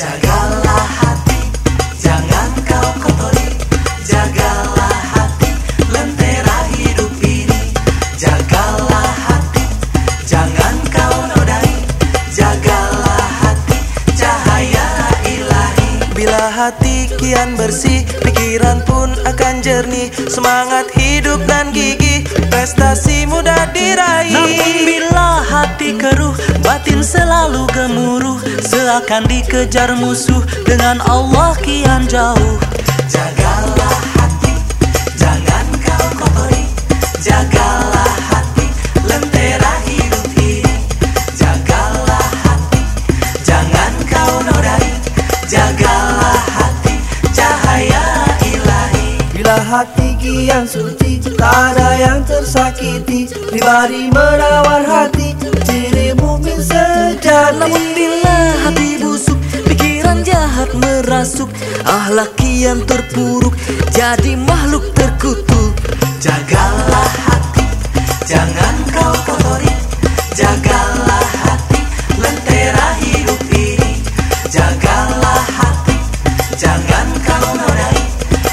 Jagalah hati, jangan kau kotori. Jagalah hati, lentera hidup ini. Jagalah hati, jangan kau nodai. Jagalah hati, cahaya ilahi. Bila hati kian bersih, pikiran pun akan jernih. Semangat hidup dan gigi prestasi mudah diraih. Namun bila hati keruh Batin selalu gemuruh Seakan dikejar musuh Dengan Allah kian jauh. Jagalah hati Jangan kau kotori. Jagalah hati Lentera hidup ini. Jagalah hati Jangan kau nodai Jagalah hati Cahaya ilahi. Bila hati kian suci Tak ada yang tersakiti. Pribadi menawar hati Ciri mukmin sejati Namun bila hati busuk Pikiran jahat merasuk Ahlak kian terpuruk Jadi makhluk terkutuk. Jagalah hati Jangan kau kotori. Jagalah hati Lentera hidup ini. Jagalah hati Jangan kau nodai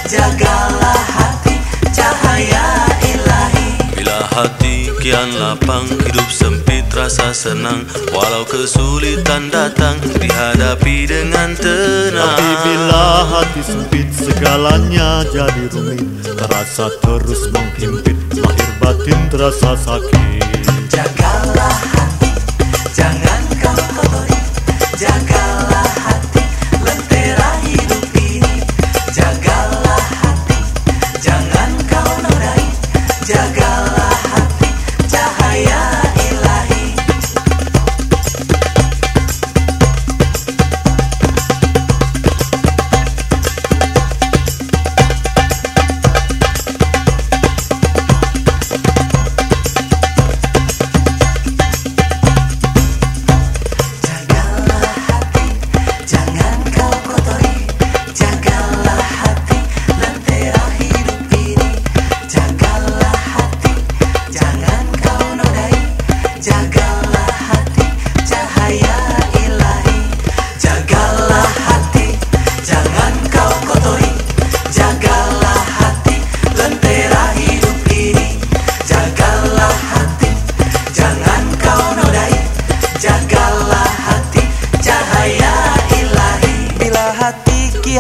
Jagalah kian lapang Hidup sempit rasa senang. Walau kesulitan datang Dihadapi dengan tenang. Tapi bila hati sempit segalanya jadi rumit. Terasa terus menghimpit Lahir batin terasa sakit. Jagalah hati Jangan kau kotori Jagalah hati Lentera hidup ini. Jagalah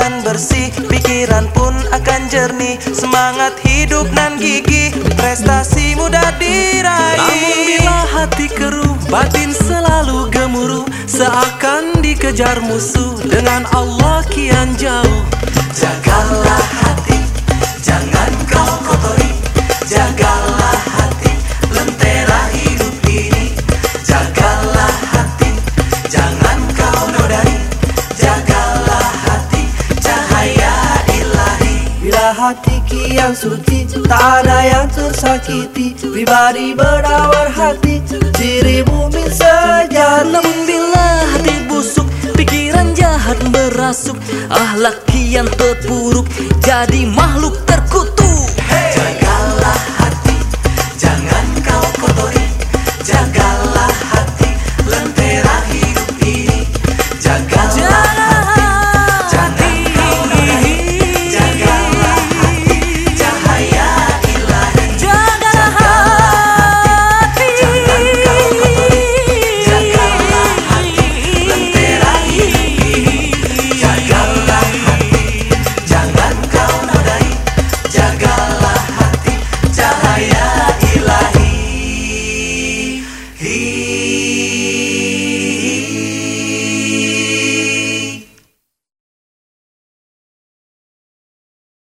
hati kian bersih, pikiran pun akan jernih Semangat hidup dan gigi, prestasi mudah diraih. Namun bila hati keruh Batin selalu gemuruh Seakan dikejar musuh Dengan Allah kian jauh. Jagalah kian suci Tak ada yang tersakiti. Pribadi menawar hati Ciri mukmin sejati bila hati busuk Pikiran jahat merasuk. Ahlak kian terpuruk Jadi makhluk